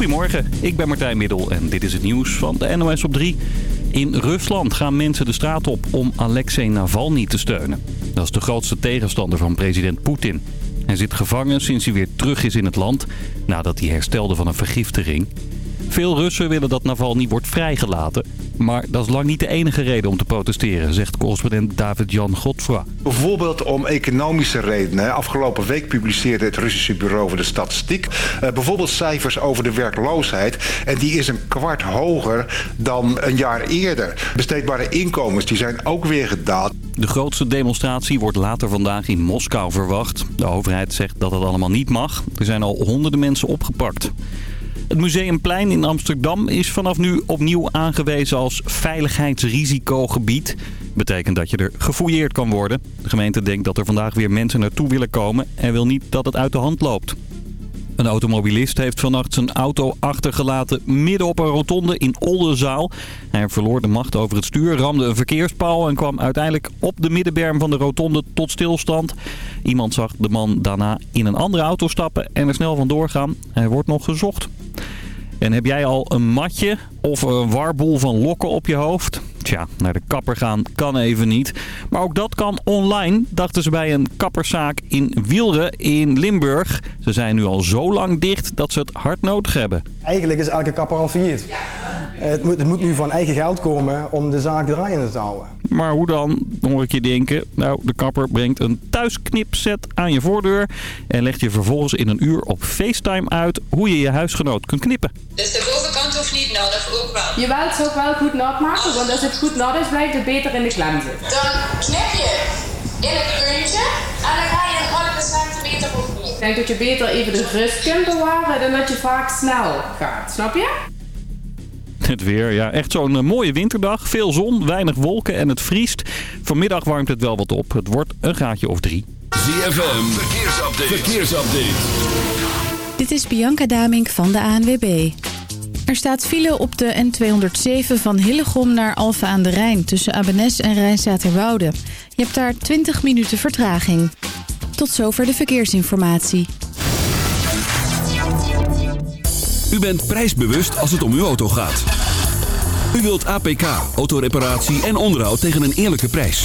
Goedemorgen, ik ben Martijn Middel en dit is het nieuws van de NOS op 3. In Rusland gaan mensen de straat op om Alexei Navalny te steunen. Dat is de grootste tegenstander van president Poetin. Hij zit gevangen sinds hij weer terug is in het land nadat hij herstelde van een vergiftiging. Veel Russen willen dat Navalny wordt vrijgelaten. Maar dat is lang niet de enige reden om te protesteren, zegt correspondent David-Jan Godfra. Bijvoorbeeld om economische redenen. Afgelopen week publiceerde het Russische Bureau voor de Statistiek... Uh, bijvoorbeeld cijfers over de werkloosheid. En die is een kwart hoger dan een jaar eerder. Besteedbare inkomens die zijn ook weer gedaald. De grootste demonstratie wordt later vandaag in Moskou verwacht. De overheid zegt dat het allemaal niet mag. Er zijn al honderden mensen opgepakt. Het Museumplein in Amsterdam is vanaf nu opnieuw aangewezen als veiligheidsrisicogebied. Betekent dat je er gefouilleerd kan worden. De gemeente denkt dat er vandaag weer mensen naartoe willen komen en wil niet dat het uit de hand loopt. Een automobilist heeft vannacht zijn auto achtergelaten midden op een rotonde in Oldenzaal. Hij verloor de macht over het stuur, ramde een verkeerspaal en kwam uiteindelijk op de middenberm van de rotonde tot stilstand. Iemand zag de man daarna in een andere auto stappen en er snel vandoor gaan. Hij wordt nog gezocht. En heb jij al een matje of een warboel van lokken op je hoofd? Tja, naar de kapper gaan kan even niet. Maar ook dat kan online, dachten ze bij een kapperszaak in Wielre in Limburg. Ze zijn nu al zo lang dicht dat ze het hard nodig hebben. Eigenlijk is elke kapper al failliet. Het moet, het moet nu van eigen geld komen om de zaak draaiende te houden. Maar hoe dan, hoor ik je denken. Nou, de kapper brengt een thuisknipset aan je voordeur... en legt je vervolgens in een uur op FaceTime uit hoe je je huisgenoot kunt knippen. Dus de bovenkant hoeft niet nat of ook wel? Je wilt het ook wel goed nat maken, want als het goed nat is, blijft het beter in de klem zitten. Dan knip je in het puntje en dan ga je een halve centimeter opnieuw. Ik denk dat je beter even de rust kunt bewaren dan dat je vaak snel gaat, snap je? Het weer, ja, echt zo'n uh, mooie winterdag. Veel zon, weinig wolken en het vriest. Vanmiddag warmt het wel wat op. Het wordt een gaatje of drie. ZFM, verkeersupdate. verkeersupdate. Dit is Bianca Damink van de ANWB. Er staat file op de N207 van Hillegom naar Alphen aan de Rijn... tussen Abenes en Rijnstaterwoude. Je hebt daar 20 minuten vertraging. Tot zover de verkeersinformatie. U bent prijsbewust als het om uw auto gaat. U wilt APK, autoreparatie en onderhoud tegen een eerlijke prijs.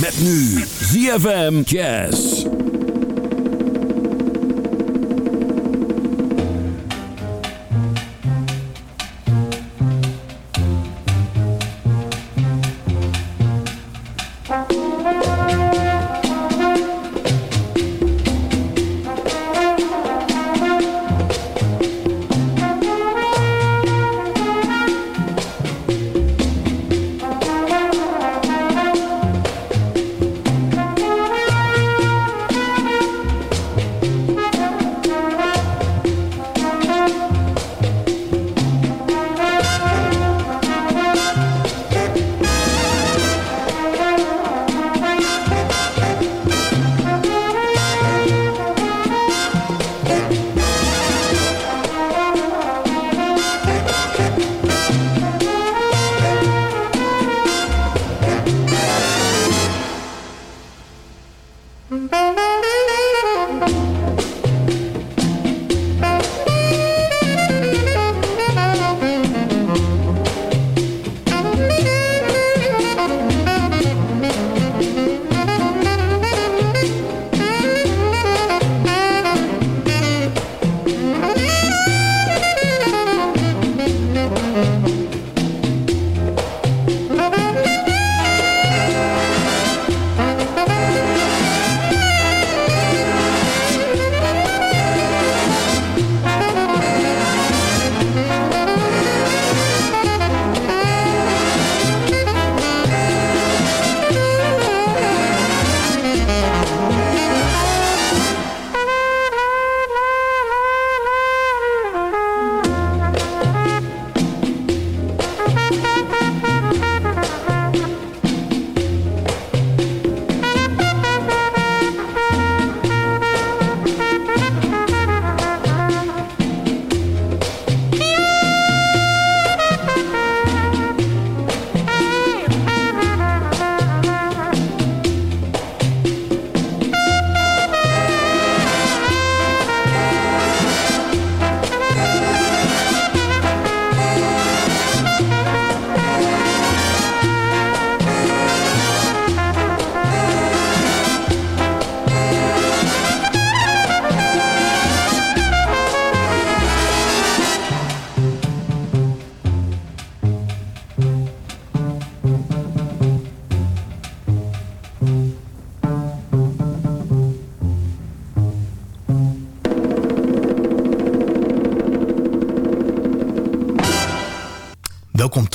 Met nu ZFM Jazz.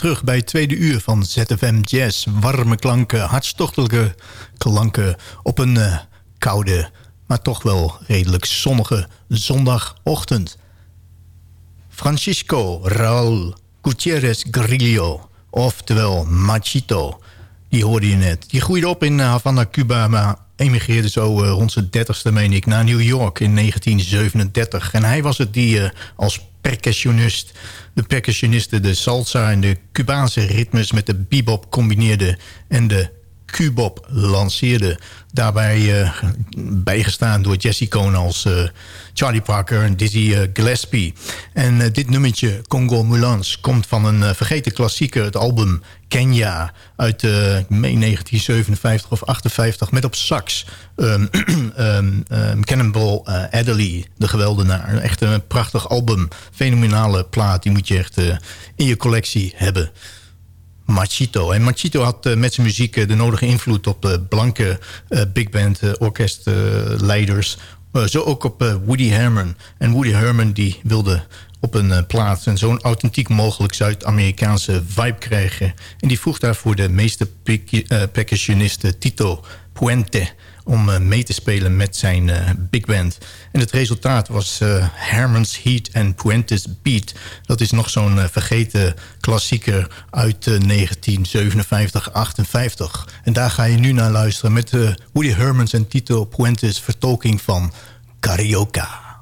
Terug bij het tweede uur van ZFM Jazz. Warme klanken, hartstochtelijke klanken op een eh, koude, maar toch wel redelijk zonnige zondagochtend. Francisco Raúl Gutierrez Grillo, oftewel Machito, die hoorde je net. Die groeide op in Havana, Cuba, maar emigreerde zo eh, rond zijn dertigste, meen ik, naar New York in 1937. En hij was het die eh, als percussionist, de percussionisten de salsa en de Cubaanse ritmes met de bebop combineerde en de Cubop lanceerde. Daarbij eh, bijgestaan door Jesse Cohn als eh, Charlie Parker en Dizzy eh, Gillespie. En dit nummertje, Congo Moulins, komt van een vergeten klassieker... het album Kenya uit meen 1957 of 58... met op sax um, Cannonball uh, Adderley, de geweldenaar. Echt een prachtig album, fenomenale plaat. Die moet je echt uh, in je collectie hebben. Machito. En Machito had uh, met zijn muziek uh, de nodige invloed op uh, blanke big band orkestleiders. zo ook op Woody Herman. En Woody Herman die wilde op een plaats een zo'n authentiek mogelijk Zuid-Amerikaanse vibe krijgen. En die vroeg daarvoor de meeste percussionisten Tito Puente om uh, mee te spelen met zijn uh, big band. En het resultaat was uh, Herman's Heat en Puentes Beat. Dat is nog zo'n vergeten klassieker uit 1957-58. En daar ga je nu naar luisteren met Woody Hermans en Tito Puentes vertolking van Carioca.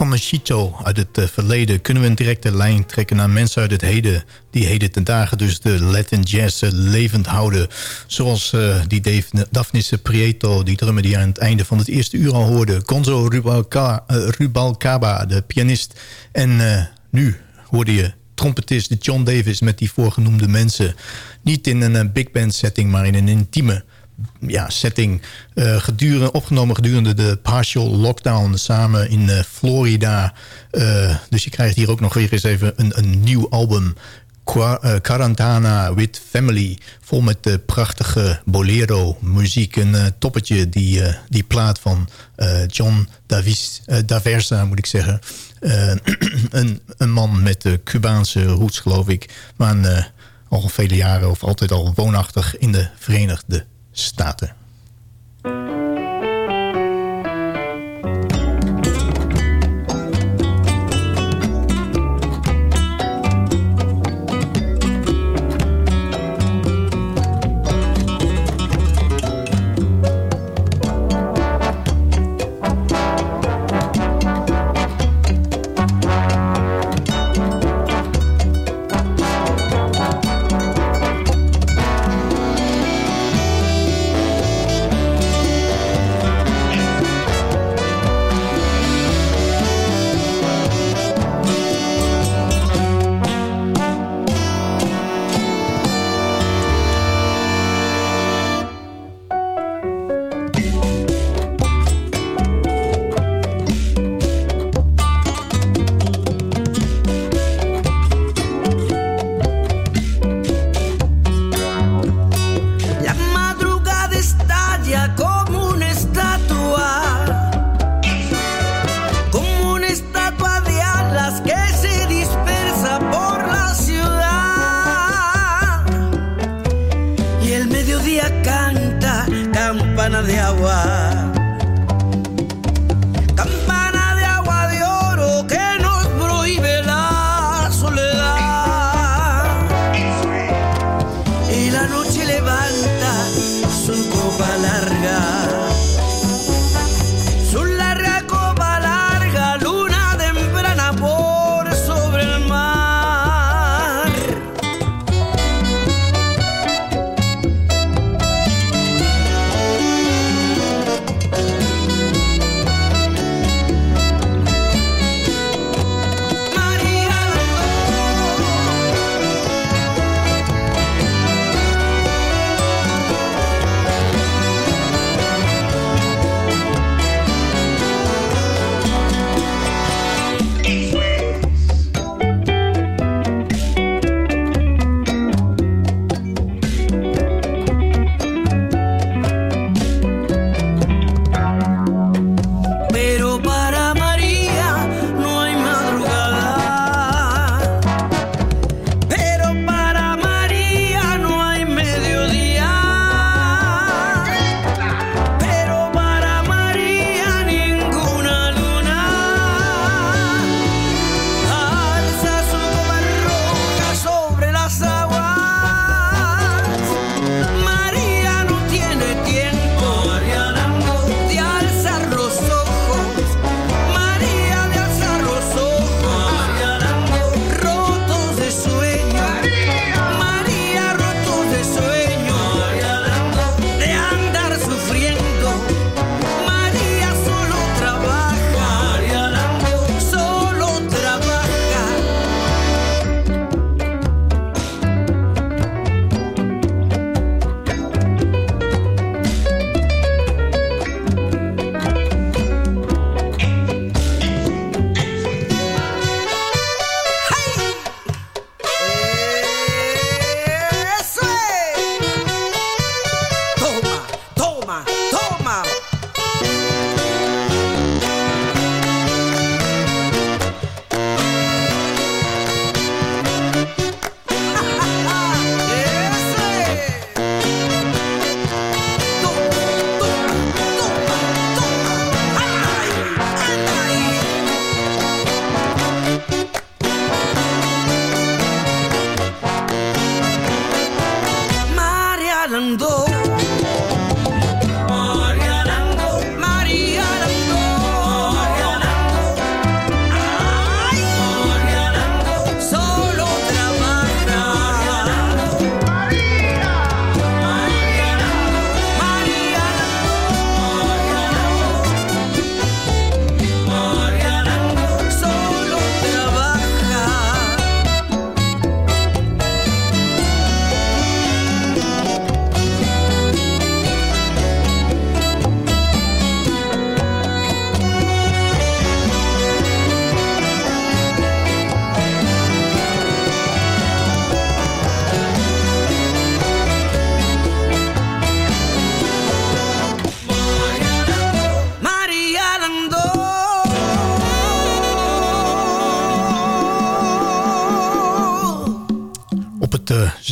Machito uit het eh, verleden... kunnen we een directe lijn trekken naar mensen uit het heden... die heden ten dagen dus de Latin jazz eh, levend houden. Zoals eh, die Daphnis Prieto, die drummer die aan het einde van het eerste uur al hoorde. Gonzo Rubalca, Rubalcaba, de pianist. En nu hoorde je trompetist John Davis met die voorgenoemde mensen. Niet in een big band setting, maar in een intieme ja, setting. eh, gedurende, opgenomen gedurende de partial lockdown samen in eh, Florida. Eh, dus je krijgt hier ook nog weer eens even een, een nieuw album. Qua, Quarantana with Family. Vol met prachtige bolero muziek. Een toppetje die, die plaat van John Davis, Daversa moet ik zeggen. Een, een man met de Cubaanse roots geloof ik. Maar een, al vele jaren of altijd al woonachtig in de Verenigde Staten.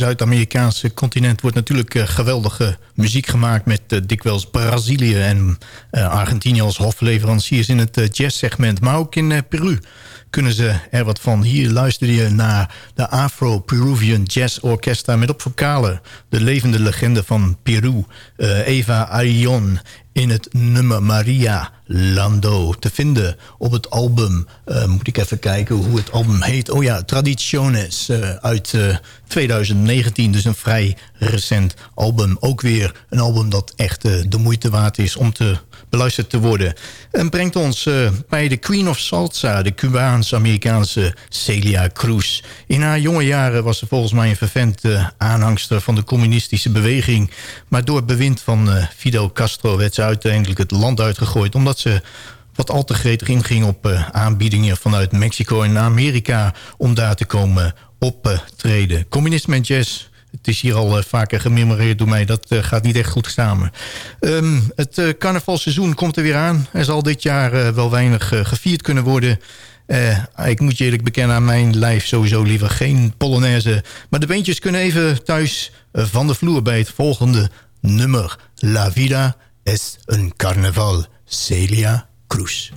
Zuid-Amerikaanse continent wordt natuurlijk uh, geweldige muziek gemaakt... met uh, dikwijls Brazilië en uh, Argentinië als hofleveranciers in het jazzsegment. Maar ook in Peru kunnen ze er wat van. Hier luister je naar de Afro-Peruvian Jazz Orchestra... met op vocalen de levende legende van Peru, Eva Arion in het nummer Maria Lando te vinden op het album. Uh, moet ik even kijken hoe het album heet. Oh ja, Traditiones uh, uit uh, 2019. Dus een vrij recent album. Ook weer een album dat echt de moeite waard is om te beluisterd te worden. En brengt ons uh, bij de Queen of Salsa, de Cubaans-Amerikaanse Celia Cruz. In haar jonge jaren was ze volgens mij een vervente aanhangster van de communistische beweging. Maar door het bewind van uh, Fidel Castro werd ze uiteindelijk het land uitgegooid... omdat ze wat al te gretig inging op uh, aanbiedingen vanuit Mexico en Amerika... om daar te komen optreden. Communisme en jazz het is hier al uh, vaker gememoreerd door mij. Dat uh, gaat niet echt goed samen. Um, het uh, carnavalseizoen komt er weer aan. Er zal dit jaar wel weinig gevierd kunnen worden. ik moet je eerlijk bekennen aan mijn lijf sowieso liever geen Polonaise. Maar de beentjes kunnen even thuis van de vloer bij het volgende nummer. La vida es un carnaval. Celia Cruz.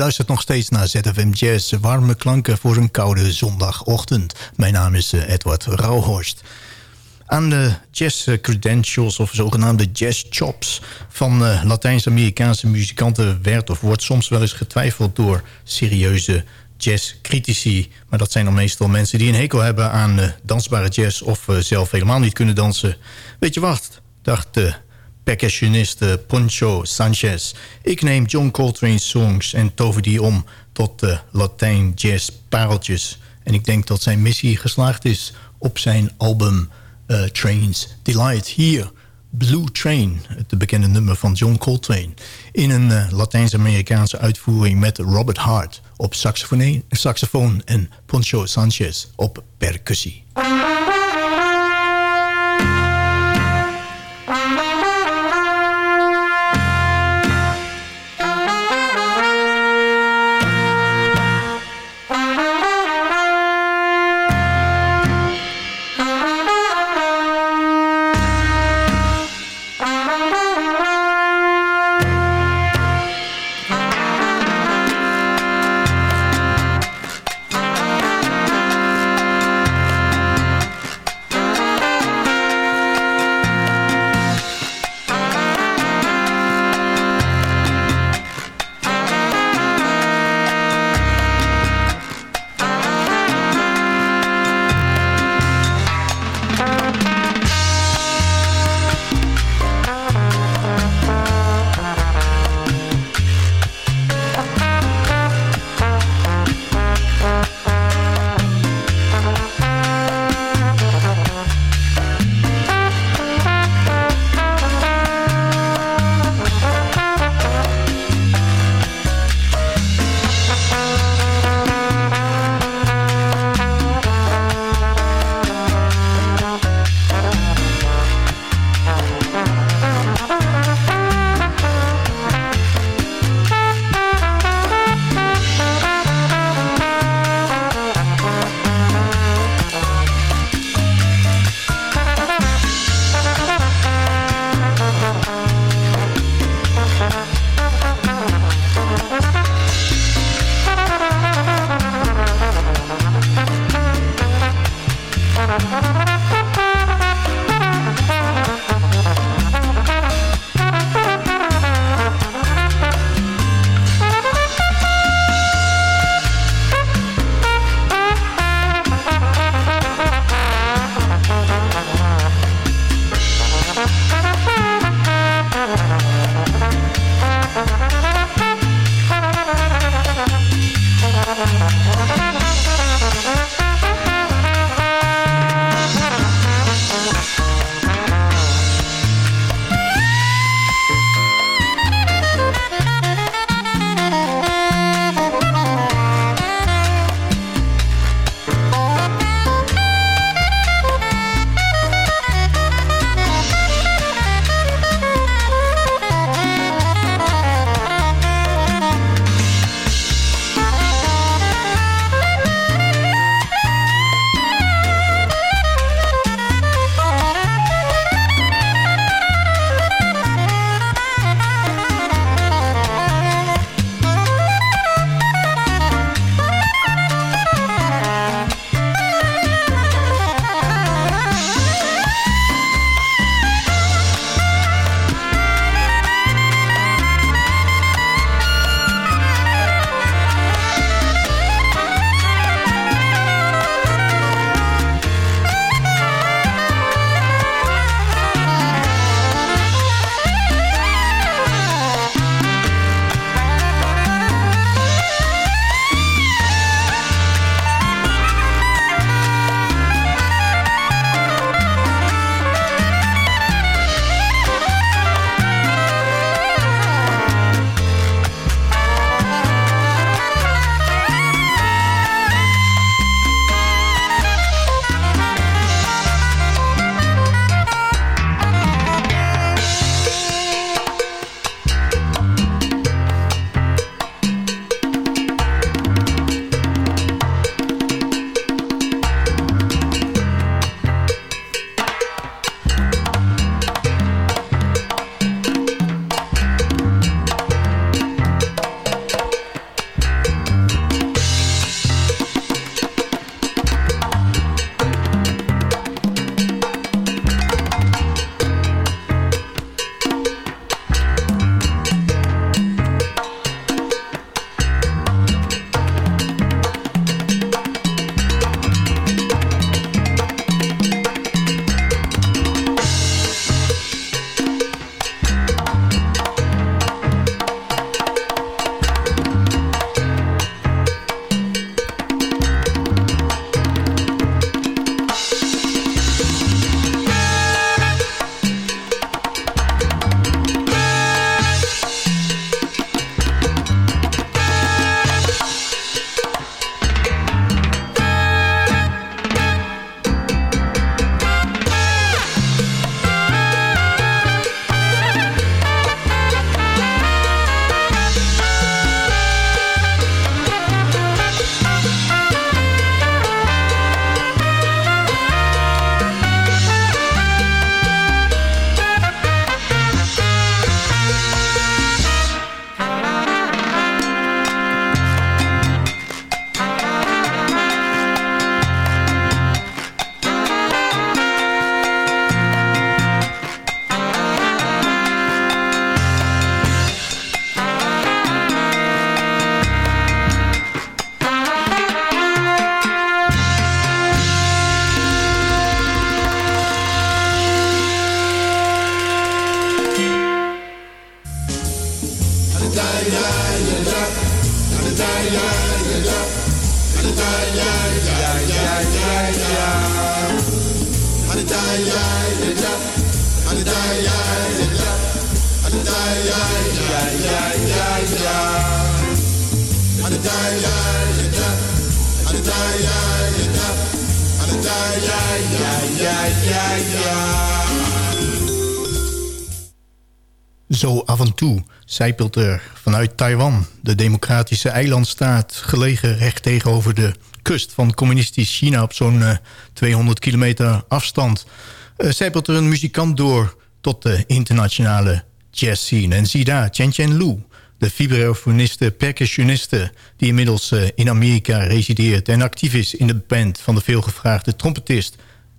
Luistert nog steeds naar ZFM Jazz. Warme klanken voor een koude zondagochtend. Mijn naam is eh, Edward Rauhorst. Aan de jazz credentials of zogenaamde jazz chops van uh, Latijns-Amerikaanse muzikanten werd of wordt soms wel eens getwijfeld door serieuze jazzcritici. Maar dat zijn dan meestal mensen die een hekel hebben aan dansbare jazz of zelf helemaal niet kunnen dansen. Weet je wat, dacht de percussionist Poncho Sanchez. Ik neem John Coltrane's songs en tover die om tot de Latijn jazz pareltjes. En ik denk dat zijn missie geslaagd is op zijn album uh, Trains Delight. Hier, Blue Train, het bekende nummer van John Coltrane. In een uh, Latijns-Amerikaanse uitvoering met Robert Hart op saxofoon en Poncho Sanchez op percussie. Zo af en toe zijpelt er vanuit Taiwan, de democratische eilandstaat... gelegen recht tegenover de kust van communistisch China... op zo'n uh, 200 kilometer afstand, uh, zijpelt er een muzikant door... tot de internationale jazz scene. En zie daar, Chen Chen Lu, de vibrafoniste, percussioniste... die inmiddels uh, in Amerika resideert en actief is in de band... van de veelgevraagde trompetist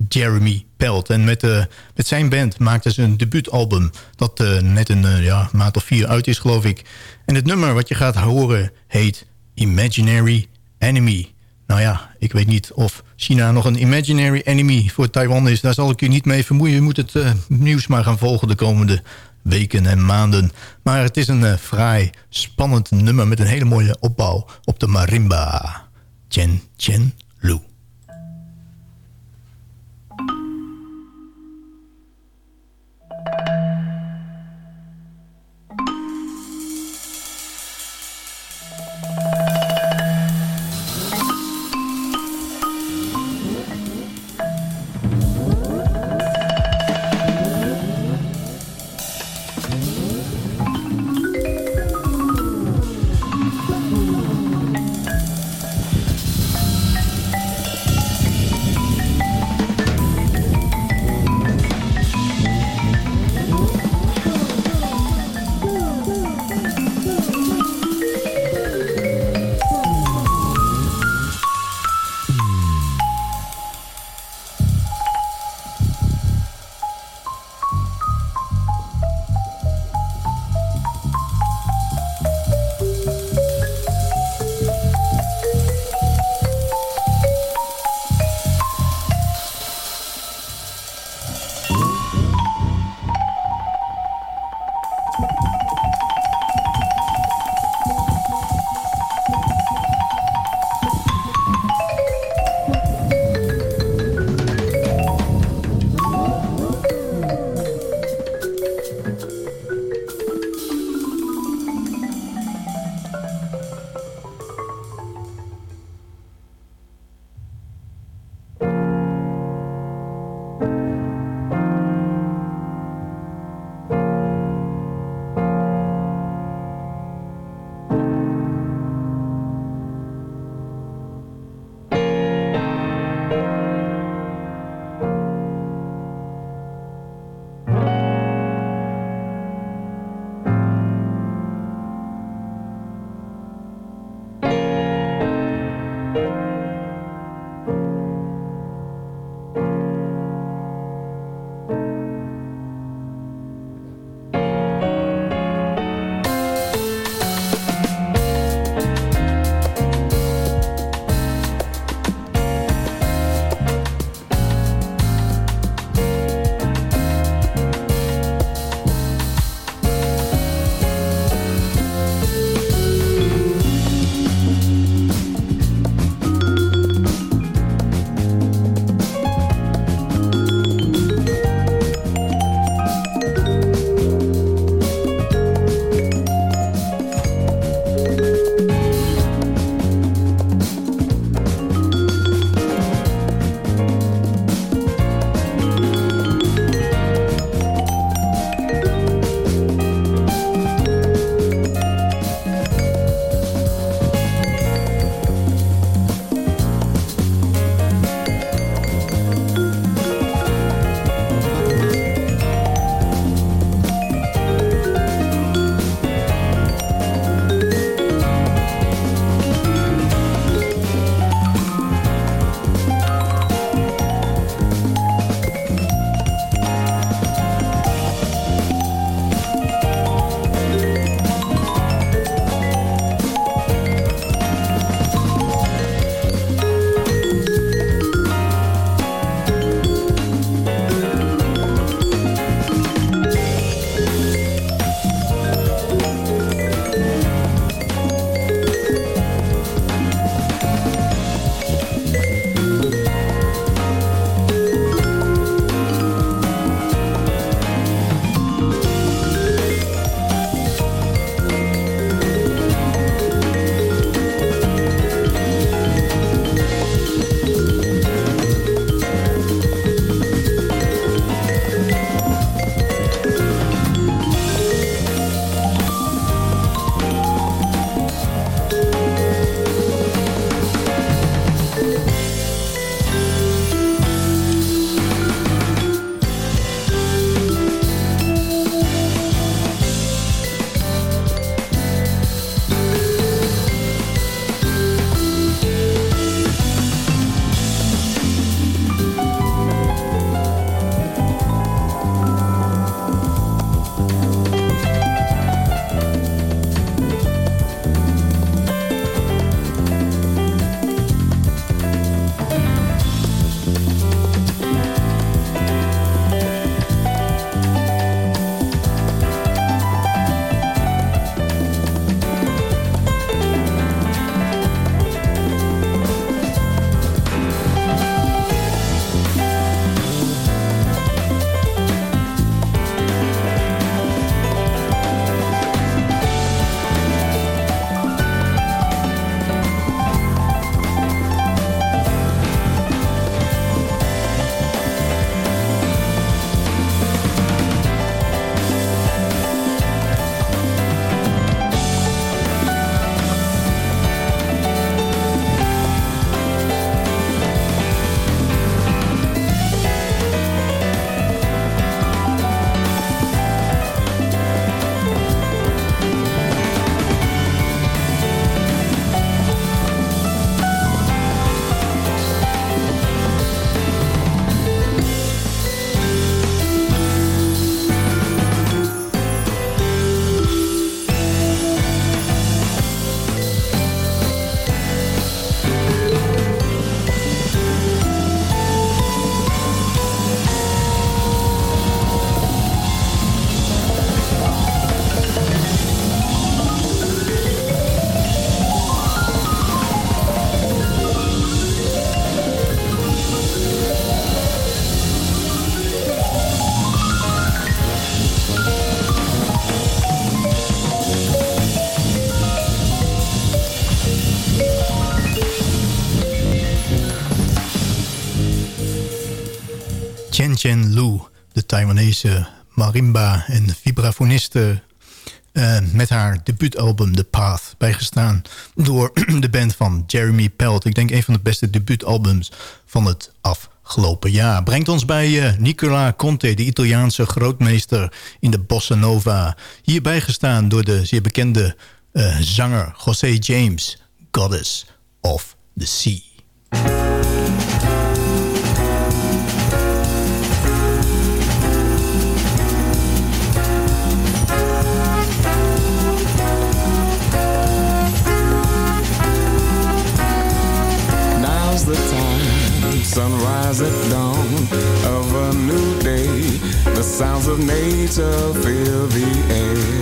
Jeremy Pelt. En met, uh, met zijn band maakte ze een debuutalbum... dat uh, net een ja, maand of vier uit is, geloof ik. En het nummer wat je gaat horen heet Imaginary Enemy. Nou ja, ik weet niet of China nog een imaginary enemy voor Taiwan is. Daar zal ik u niet mee vermoeien. U moet het nieuws maar gaan volgen de komende weken en maanden. Maar het is een fraai, spannend nummer... met een hele mooie opbouw op de marimba. Chen Chen Lu. Jen Lu, de Taiwanese marimba en vibrafoniste... eh, met haar debuutalbum The Path, bijgestaan door de band van Jeremy Pelt. Ik denk een van de beste debuutalbums van het afgelopen jaar. Brengt ons bij eh, Nicola Conte, de Italiaanse grootmeester in de bossa nova. Hier bijgestaan door de zeer bekende eh, zanger José James, Goddess of the Sea. Sounds of nature fill the air.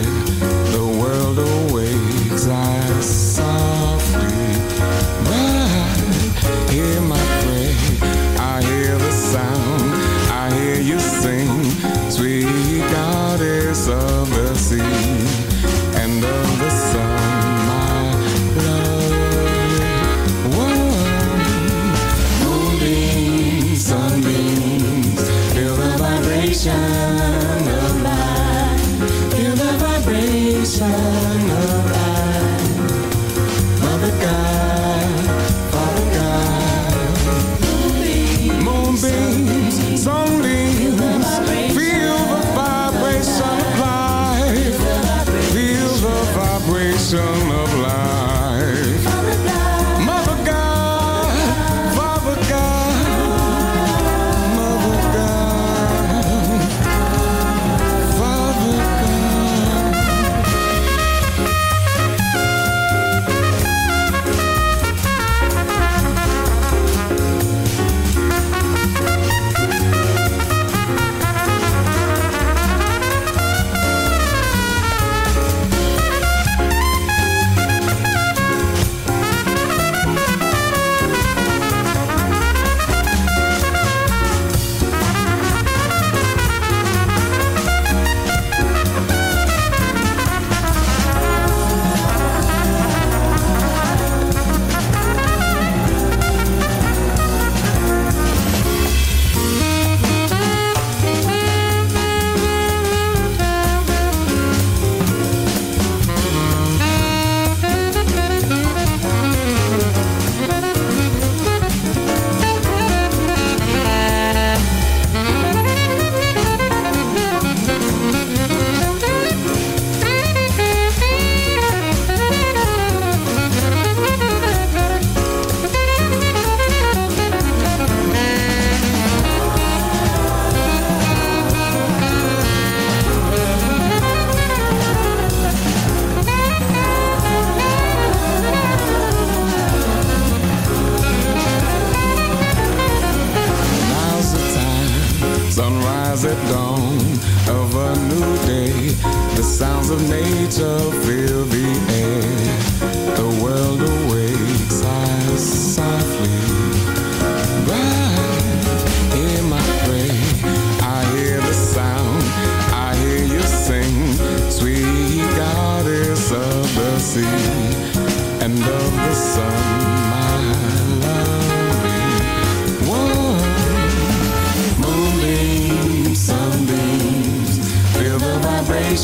Of a new day. The sounds of nature fill the air. The world awakes,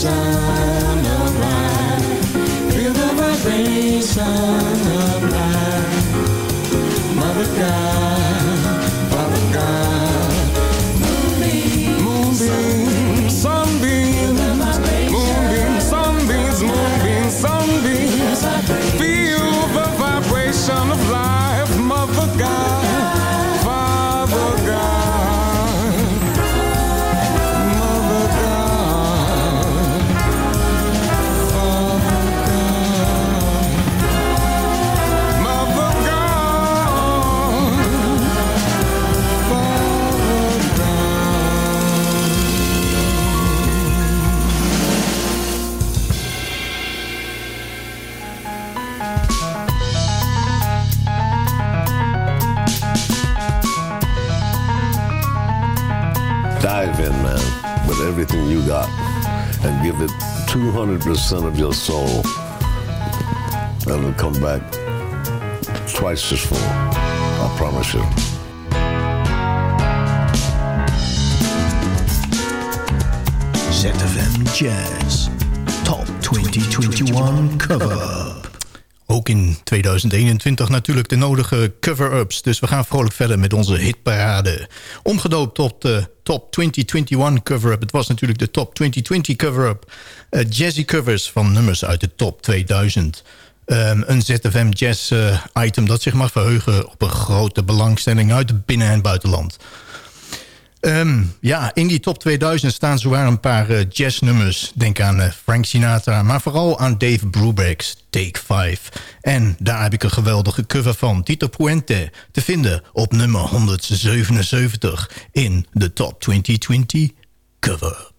sun. 200% of your soul, and it'll come back twice as full. I promise you. ZFM Jazz Top 2021 cover. In 2021 natuurlijk de nodige cover-ups. Dus we gaan vrolijk verder met onze hitparade. Omgedoopt tot de Top 2021 cover-up. Het was natuurlijk de Top 2020 cover-up. Uh, jazzy covers van nummers uit de Top 2000. Um, een ZFM Jazz uh, item dat zich mag verheugen op een grote belangstelling uit binnen- en buitenland. Um, ja, in die top 2000 staan zowaar een paar uh, jazznummers. Denk aan uh, Frank Sinatra, maar vooral aan Dave Brubeck's Take 5. En daar heb ik een geweldige cover van Tito Puente te vinden op nummer 177 in de top 2020 cover.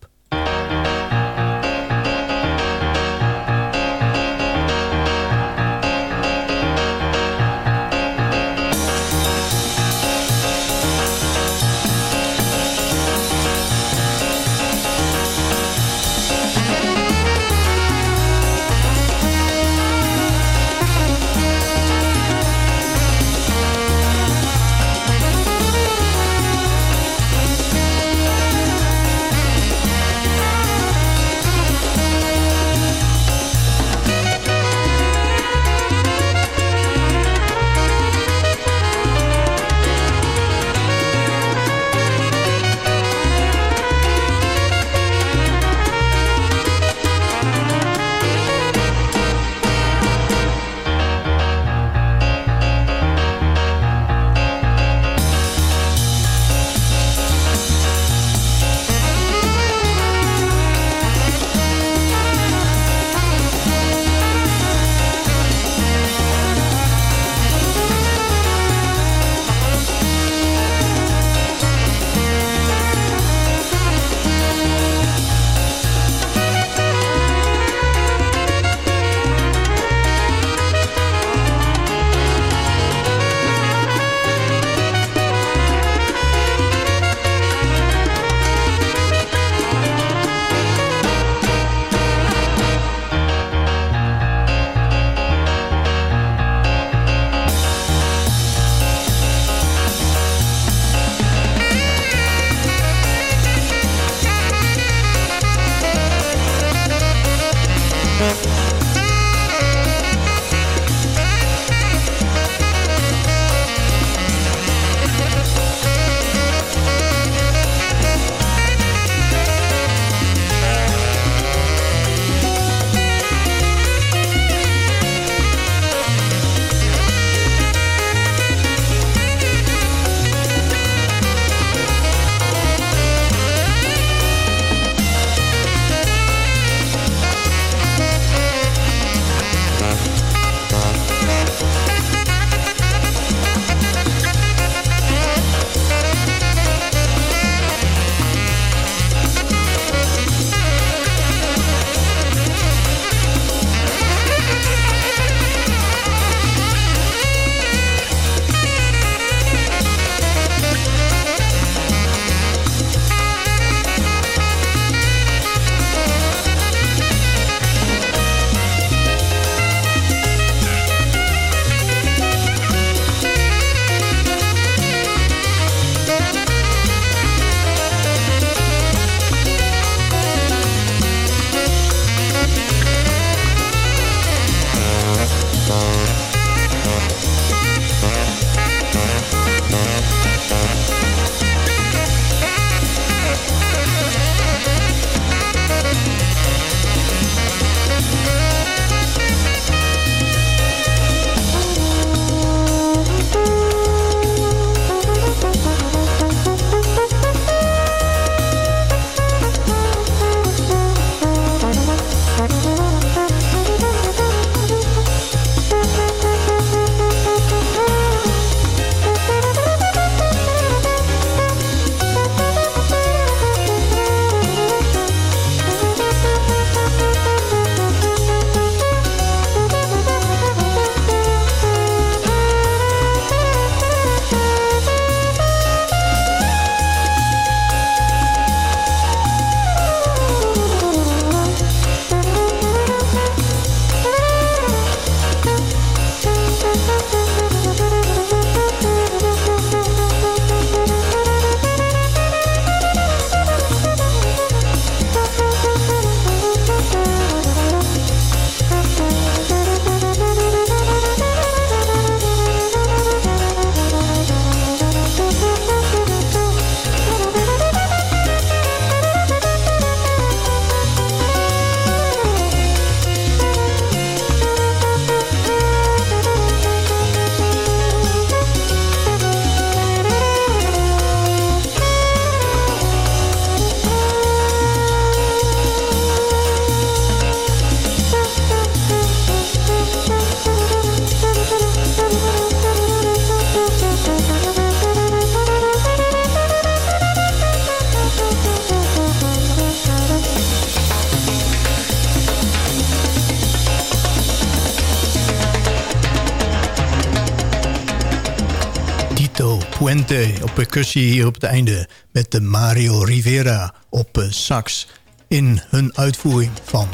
Puente op percussie hier op het einde... met de Mario Rivera op eh, sax in hun uitvoering van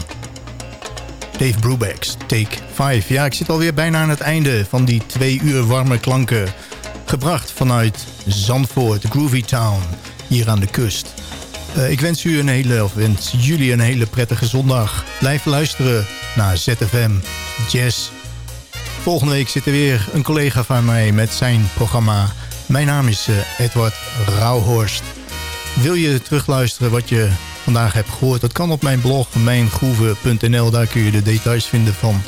Dave Brubeck's Take 5. Ja, ik zit alweer bijna aan het einde van die twee uur warme klanken... gebracht vanuit Zandvoort, Groovy Town, hier aan de kust. Uh, ik wens u een hele, of wens jullie een hele prettige zondag. Blijf luisteren naar ZFM Jazz. Volgende week zit er weer een collega van mij met zijn programma. Mijn naam is uh, Edward Rauhorst. Wil je terugluisteren wat je vandaag hebt gehoord? Dat kan op mijn blog mijngroeven.nl. Daar kun je de details vinden van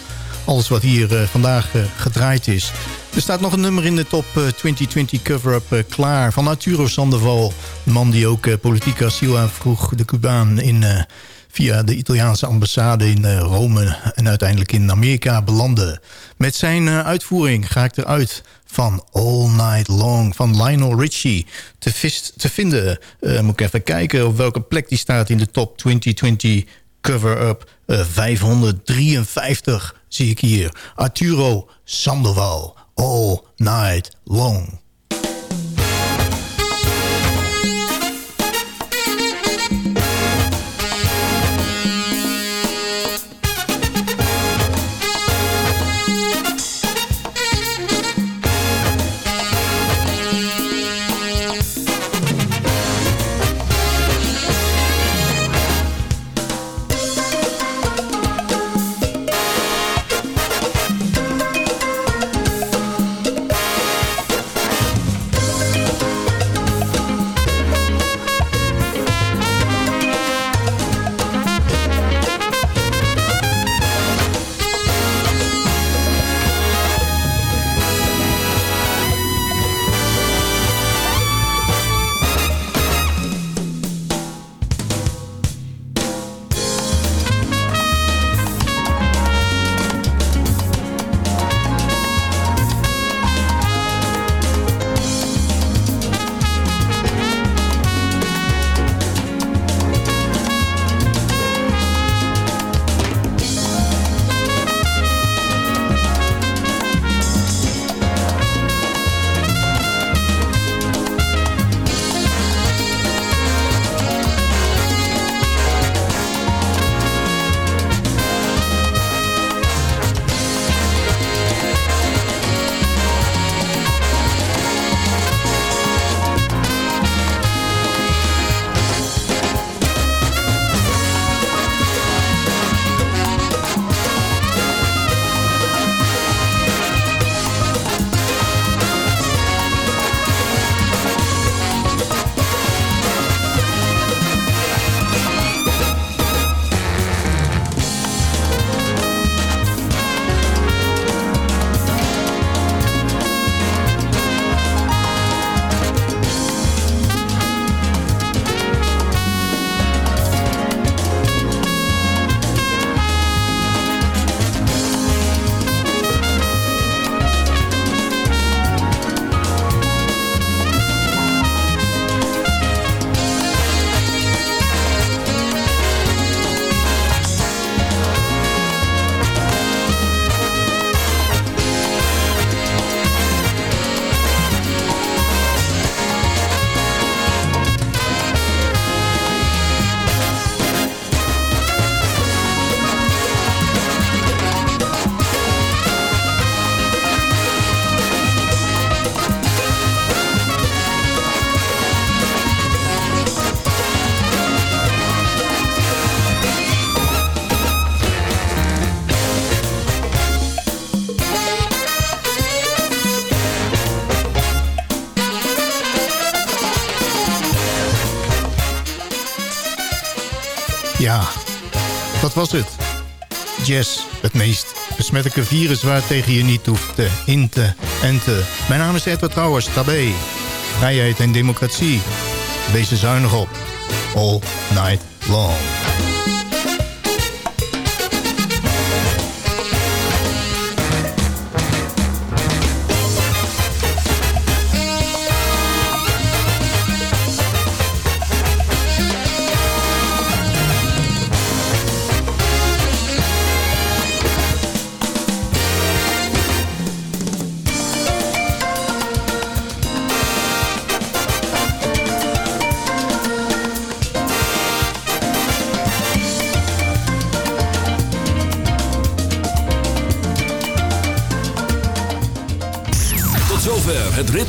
alles wat hier uh, vandaag uh, gedraaid is. Er staat nog een nummer in de top uh, 2020 cover-up klaar van Arturo Sandoval. De man die ook politiek asiel aanvroeg, de Cubaan in via de Italiaanse ambassade in Rome en uiteindelijk in Amerika belandde. Met zijn uitvoering ga ik eruit van All Night Long van Lionel Richie te, te vinden. Uh, moet ik even kijken op welke plek die staat in de top 2020 cover-up. 553 zie ik hier. Arturo Sandoval, All Night Long. Jazz, het meest besmettelijke virus waar tegen je niet hoeft te te. Mijn naam is Edward Trouwers, Tabé. Vrijheid en democratie. Wees zuinig op. All night long.